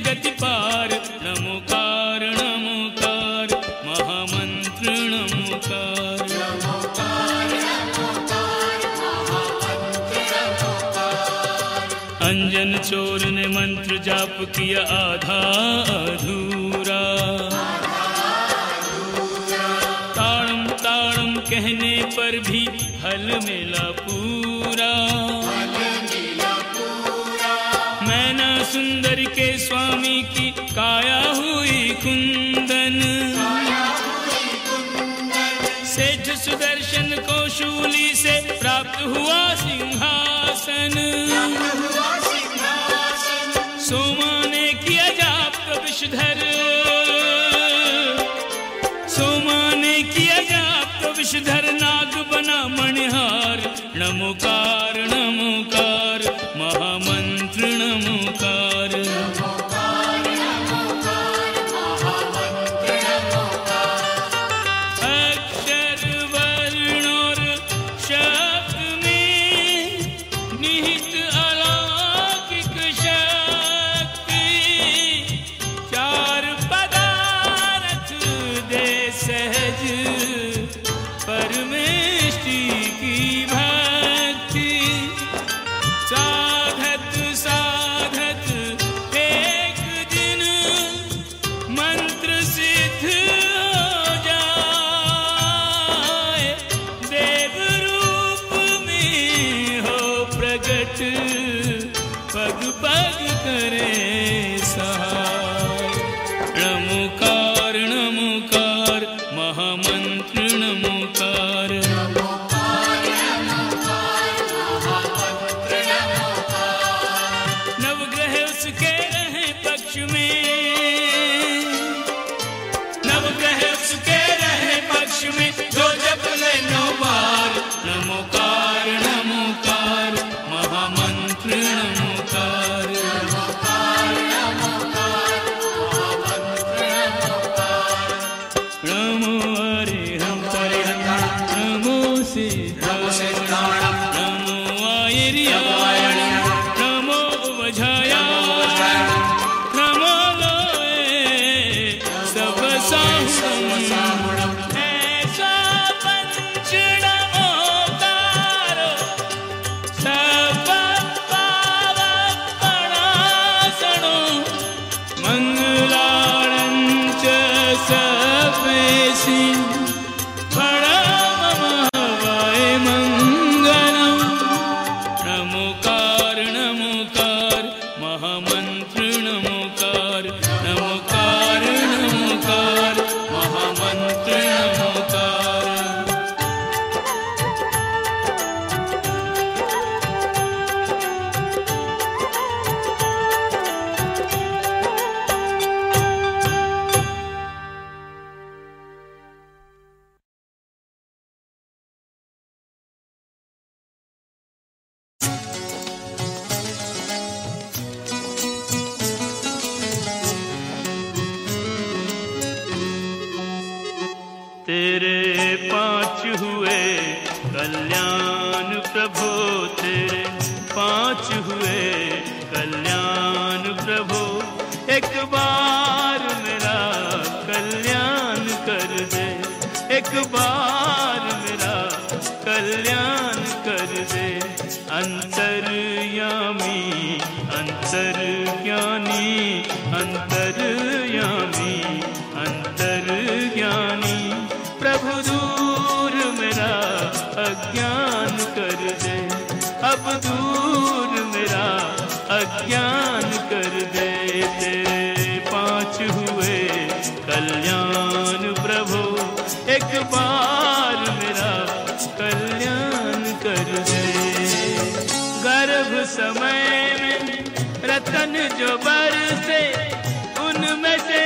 गति पार, नमोकार नमोकार, महामंत्र, नमोकार। अंजन चोर ने मंत्र जाप किया, आधा अधूरा। ताड़म ताड़म कहने पर भी फल मिला स्वामी की काया हुई कुंदन। सेठ सुदर्शन को शूली से प्राप्त हुआ सिंहासन। सोमा ने किया जाप विषधर नमो हुए कल्याण प्रभो तेरे। पाँच हुए कल्याण प्रभो एक बार रतन जो बरसे उनमें से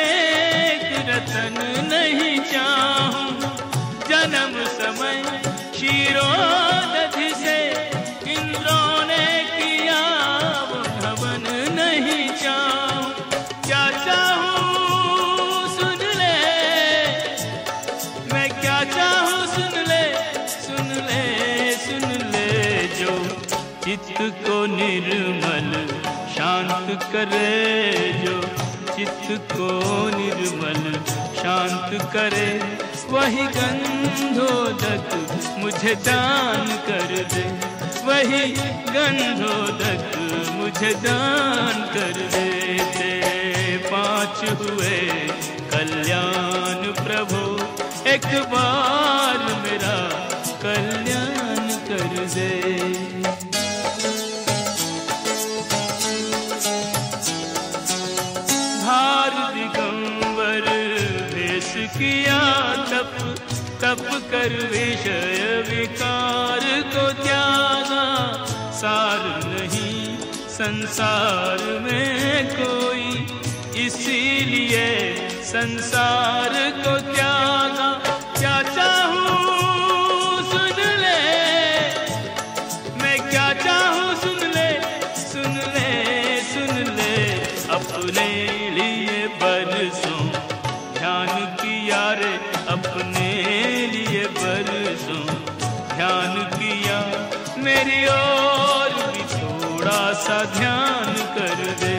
एक रतन नहीं चाहूँ। जन्म समय क्षीरोदधि से इंद्रों ने किया वो भवन नहीं चाहूँ। क्या चाहूँ सुन ले, मैं क्या चाहूँ सुन ले सुन ले सुन ले जो चित्त को निर्मल शांत करे जो चित्त को निर्मल, शांत करे। वही गंधोदक मुझे दान कर दे। वही गंधोदक मुझे दान कर दे तेरे पाँच हुए कल्याण प्रभु, एक बार मेरा कल्याण कर दे। तप कर विषय विकार को त्यागा। सार नहीं, संसार में कोई। इसीलिए संसार को त्यागा। क्या चाहूँ मेरी और भी थोड़ा सा ध्यान कर दे।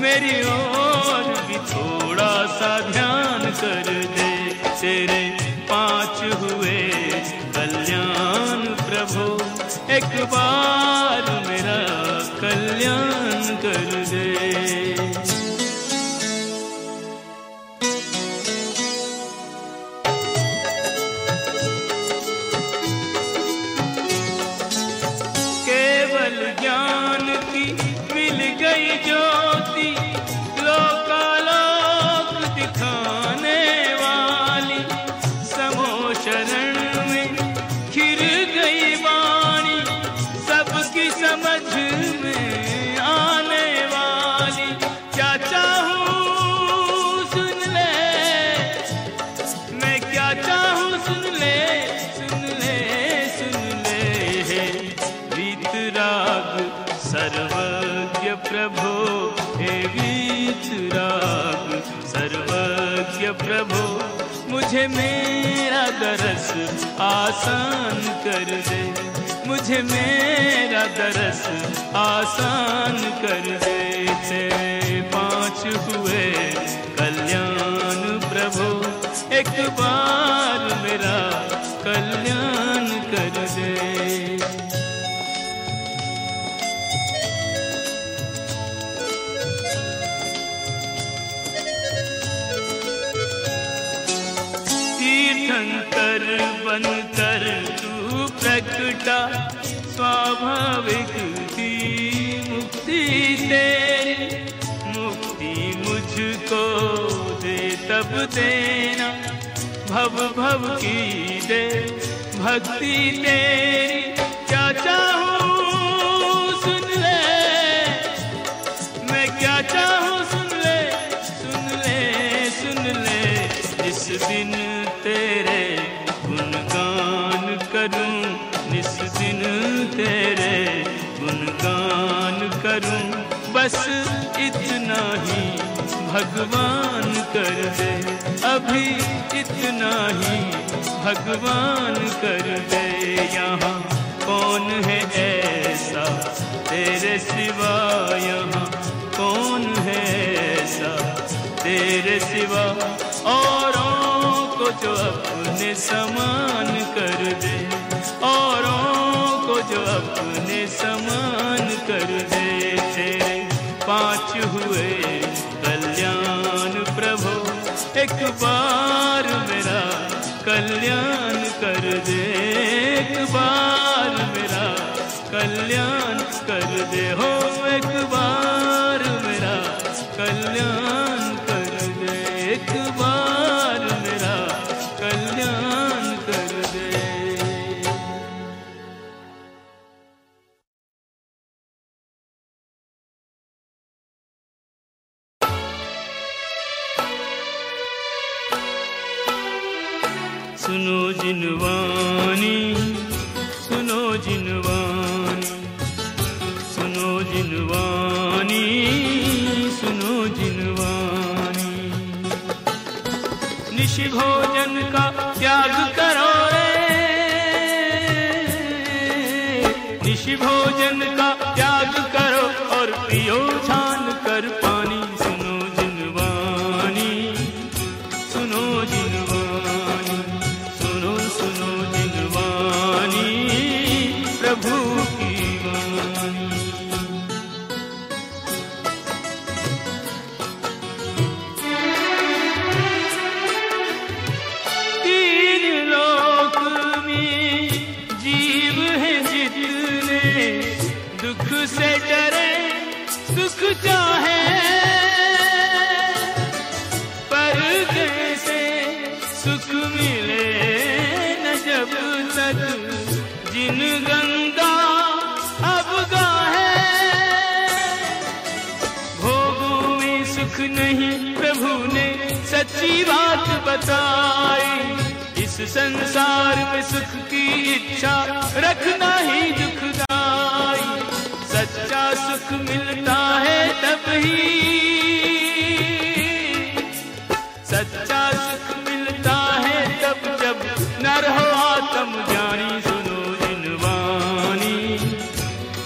मेरी ओर भी थोड़ा सा ध्यान कर दे। तेरे पाँच हुए कल्याण प्रभु, एक बार आसान कर दे। मुझे मेरा दरस आसान कर दे। तेरे पाँच हुए कल्याण प्रभु, एक बार मेरा स्वाभाविक मुक्ति तेरी, मुक्ति मुझको दे तब देना। भव भव की दे भक्ति तेरी। क्या चाहूँ भगवान कर दे। अभी इतना ही भगवान कर दे। यहाँ कौन है ऐसा? तेरे सिवा यहाँ कौन है ऐसा? तेरे सिवा औरों को जो अपने समान कर दे। औरों को जो अपने समान कर दे। एक बार मेरा कल्याण कर दे हो एक बार मेरा कल्याण निशि भोजन का त्याग करो और पियो छान बताई, इस संसार में सुख की इच्छा रखना ही दुखदाई सच्चा सुख मिलता है तब ही। सच्चा सुख मिलता है तब जब नर हो आत्म ज्ञानी, सुनो जिनवानी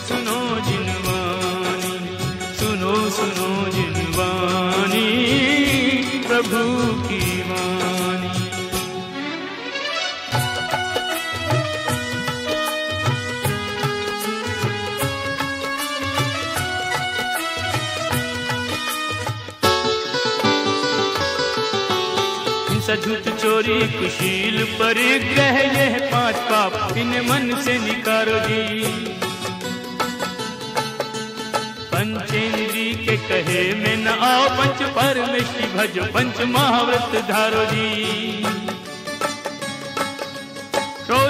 सुनो जिनवानी सुनो सुनो जिनवानी सझुत चोरी कुशील पर ग्रह यह पाँच पाप इन मन से निकारो जी। पंचेंद्री के कहे में न आओ पंच परमेश भज पंच महाव्रत धारो जी।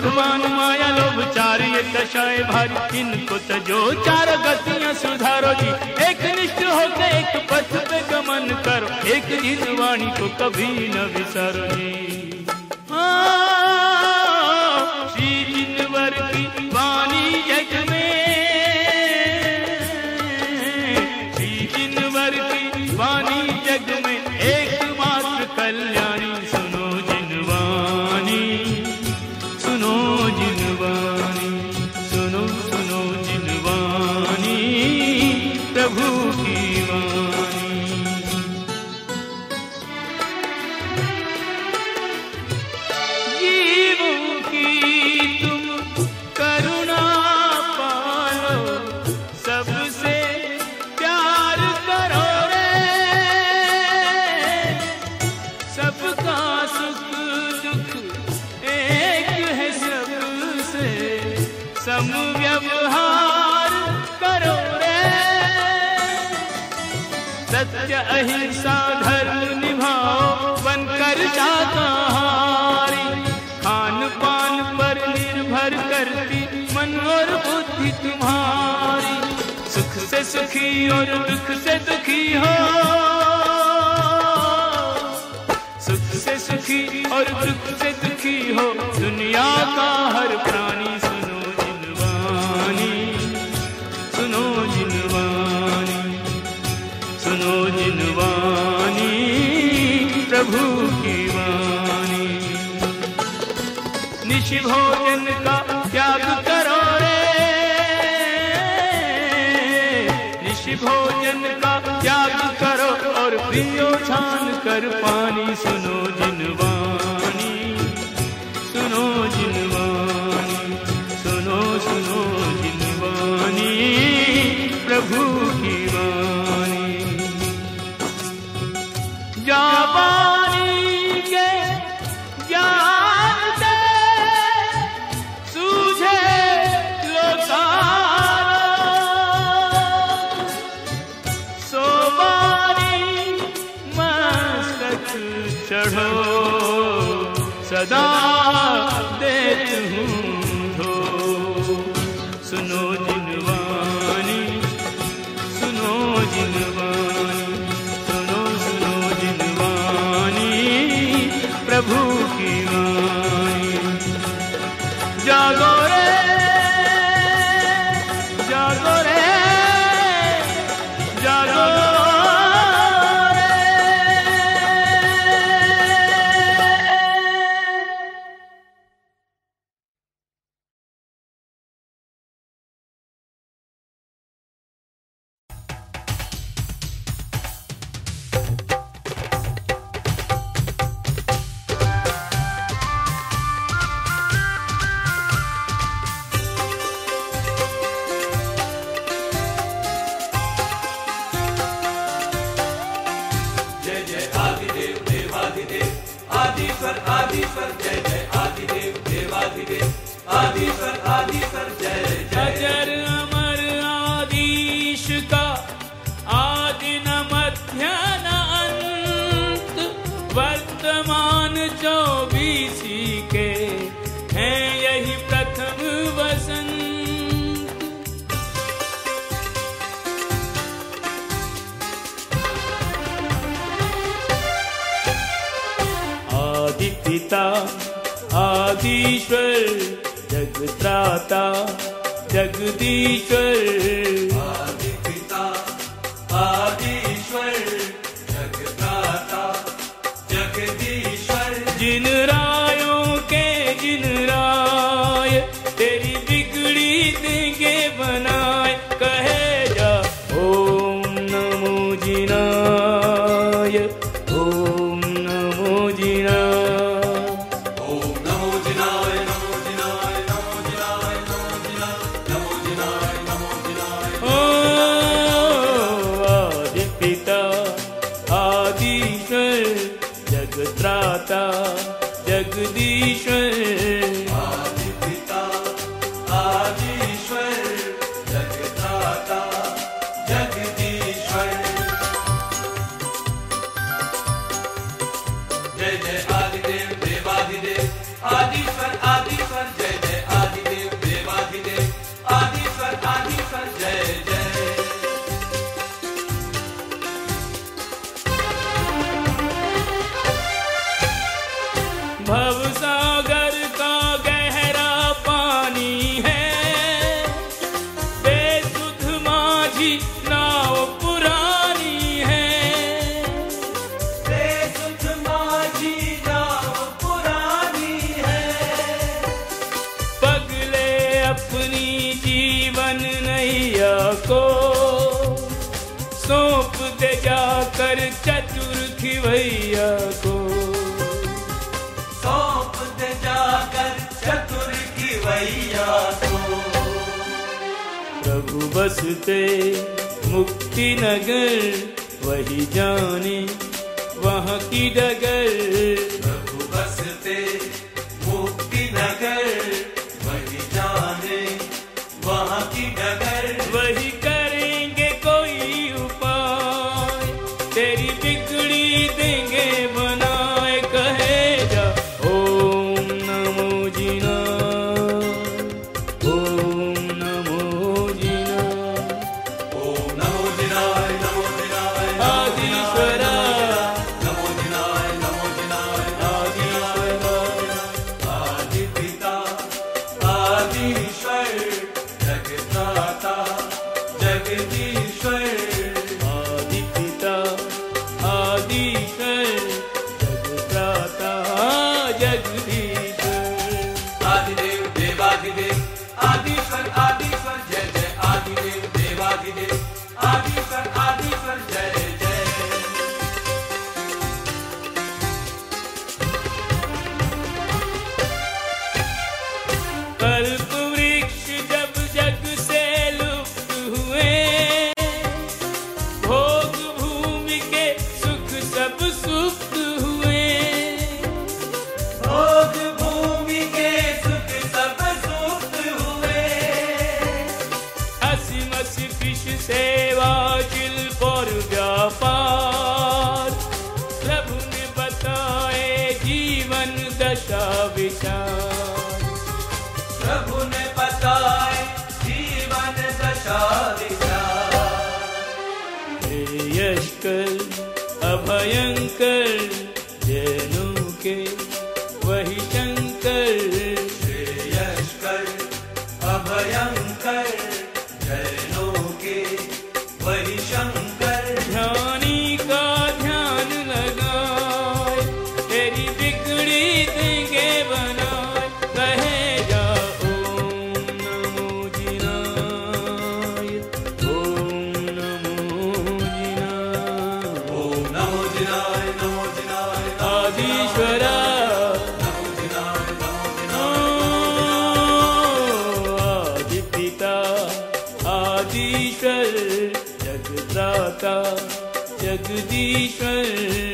क्रोध मान माया लोभ चार ये दशाएँ भारी। इनको तजो चार गतियाँ सुधारो जी। एक निष्ठ होकर एक पथ पे गमन करो। एक जिन वाणी को कभी न विसारो जी। प्रभु अहिंसा धर्म निभाओ बनकर शाकाहारी खान पान पर निर्भर करती मन और बुद्धि तुम्हारी। सुख से सुखी और दुख से दुखी हो। सुख से सुखी और दुख से दुखी हो। दुनिया का हर प्राणी भोजन का त्याग करो रे। निश भोजन का त्याग करो और पियो छान कर पानी मन नैया को सौंप दे जाकर चतुर भैया को। सौंप दे जाकर चतुर भैया को। प्रभु बसते मुक्ति नगर वही जाने वहाँ की डगर। प्रभु बसते जगदीश्वर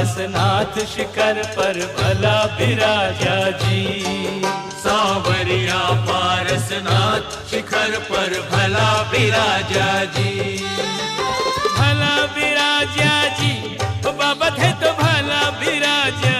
पारसनाथ शिखर पर भला बिराजा जी। सावरिया पारसनाथ शिखर पर भला विराजा जी। भला बिराजा जी, बाबा थे तो भला बिराजा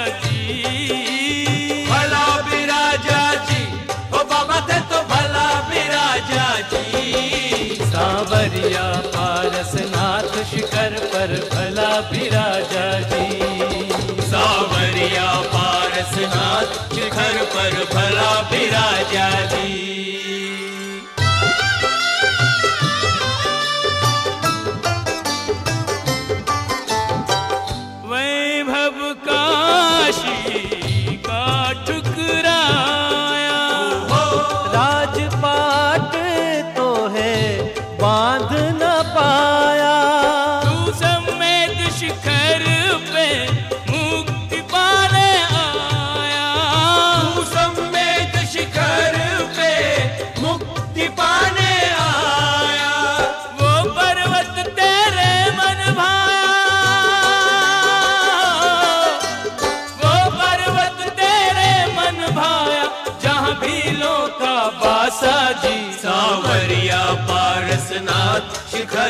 समेत शिखर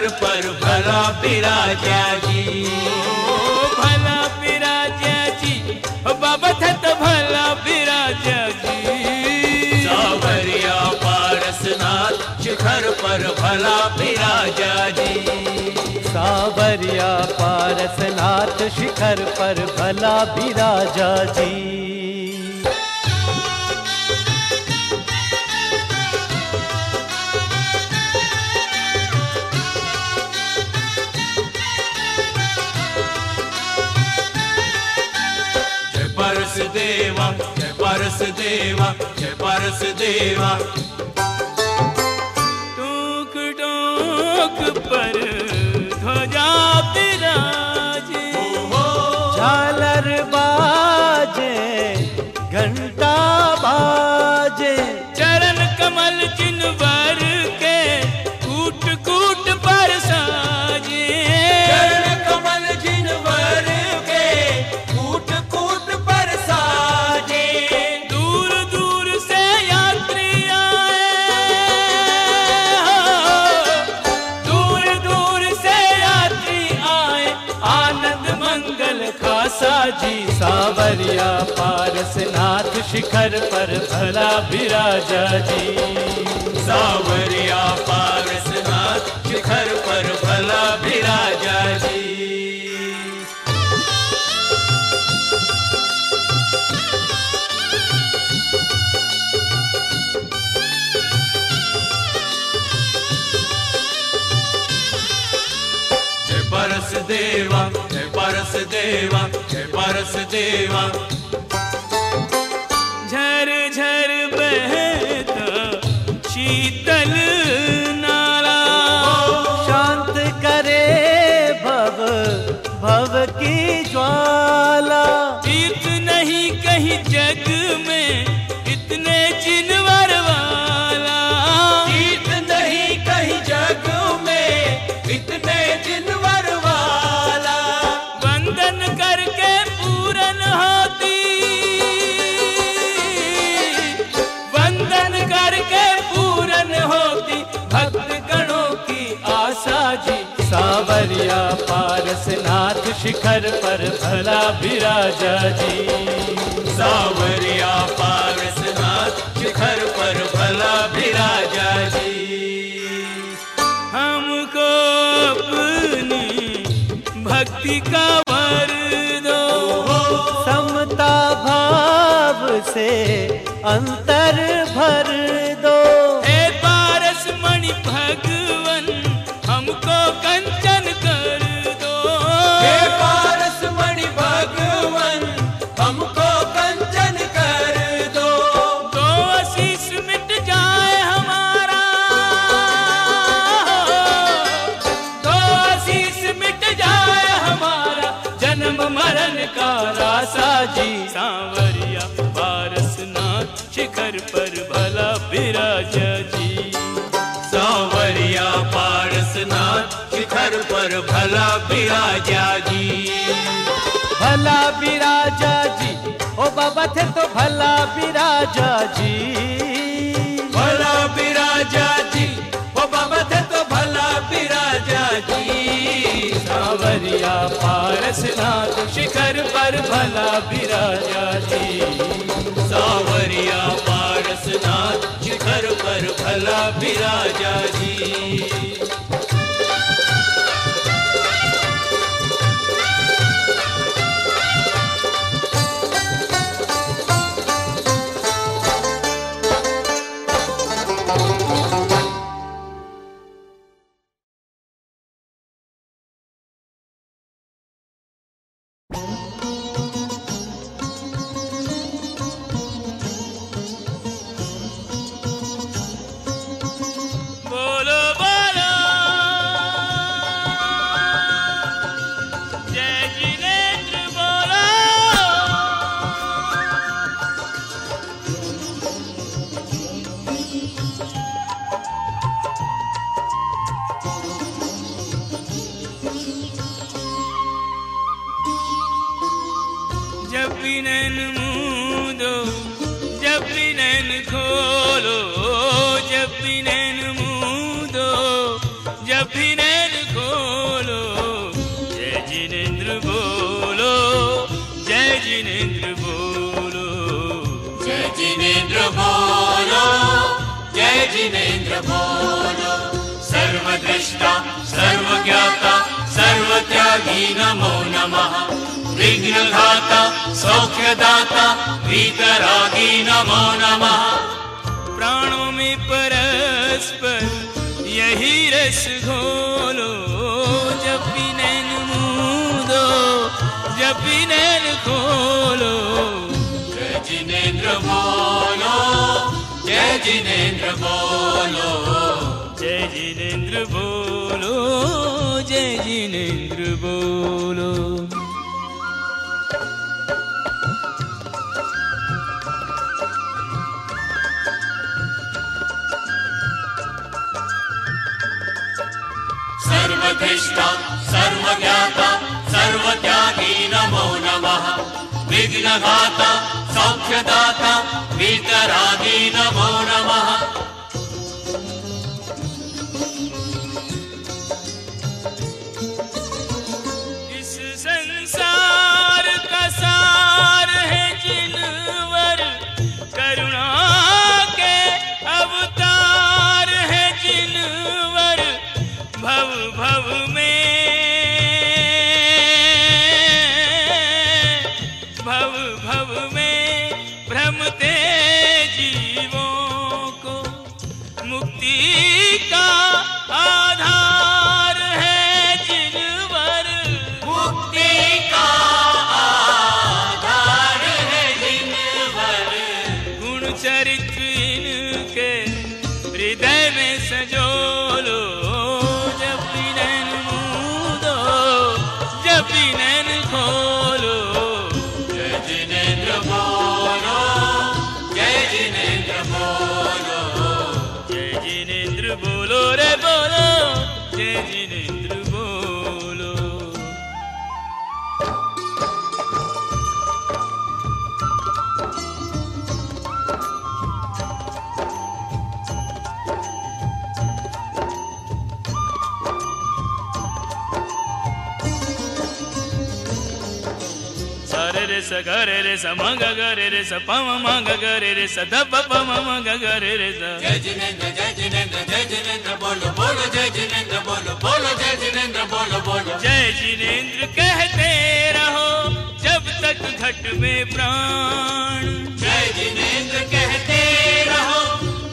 शिखर पर भला विराजा जी भला बिराजा जी बाबा थे तो भला बिराजा जी सावरिया पारसनाथ शिखर पर भला विराजा जी सावरिया पारसनाथ शिखर पर भला बिराजा जी देवा परस देवा पर भला बिराजा जी। सावरिया पारसनाथ, शिखर पर भला विराजा जी। परस देवा परस देवा परस देवा। भव शिखर पर भला बिराजा जी। सावरिया पारसनाथ शिखर पर भला विराजा जी। हमको अपनी भक्ति का वर दो। समता भाव से अंतर भर ललकारा साजी सांवरिया पारसनाथ शिखर पर भला विराज जी। सांवरिया पारसना शिखर पर भला विराजा जी। भला विराजा जी, ओ बाबा थे तो भला विराजा जी। भला बिराजा जिनेन्द्र बोलो। नमः। विघ्नघाता सौख्यदाता वीतरागी नमो नमः। जब गरे रे स मंग गरे रे स पम मंग गरे रे स दप पम मंग गरे रे स जय जिनेन्द्र जय जिनेन्द्र जय जिनेन्द्र बोलो बोलो जय जिनेन्द्र बोलो बोलो जय जिनेन्द्र बोलो बोलो। जय जिनेन्द्र कहते रहो जब तक घट में प्राण। जय जिनेन्द्र कहते रहो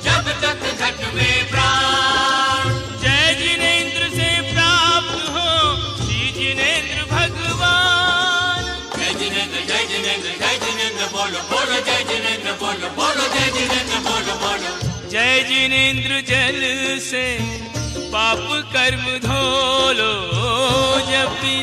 जब तक घट में प्राण। जय जिनेन्द्र जय जिनेन्द्र जय जिनेन्द्र जल से पाप कर्म धोलो जब भी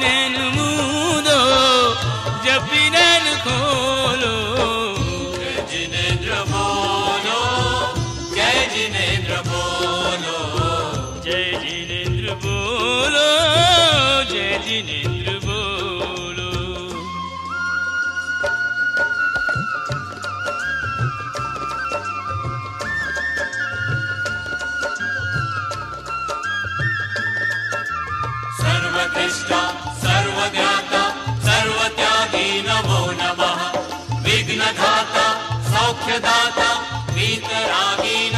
मोक्षदाता वेतरागेण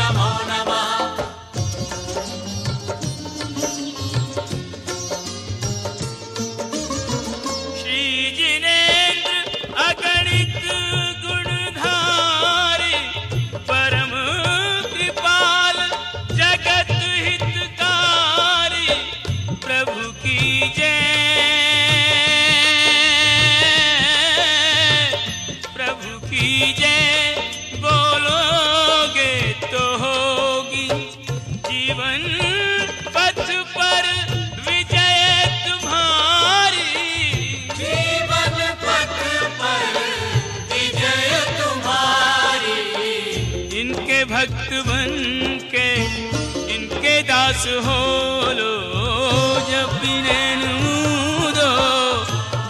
मूदो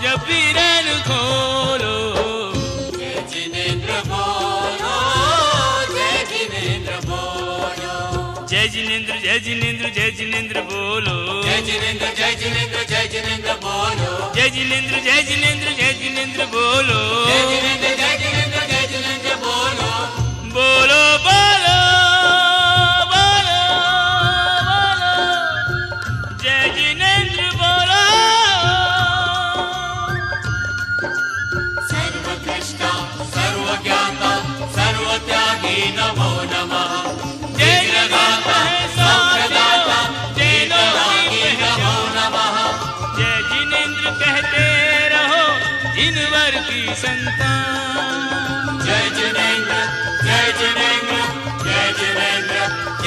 जब भी नैन खोलो। जय जिनेन्द्र बोलो जय जिनेन्द्र बोलो। जय जिनेन्द्र बोलो। जय जिनेन्द्र जय जिनेन्द्र जय जिनेन्द्र बोलो। जय जिनेन्द्र जय जिनेन्द्र जय जिनेन्द्र बोलो। जय जिनेन्द्र जय जिनेन्द्र जय जिनेन्द्र जय जिनेन्द्र जय जनेन्द्र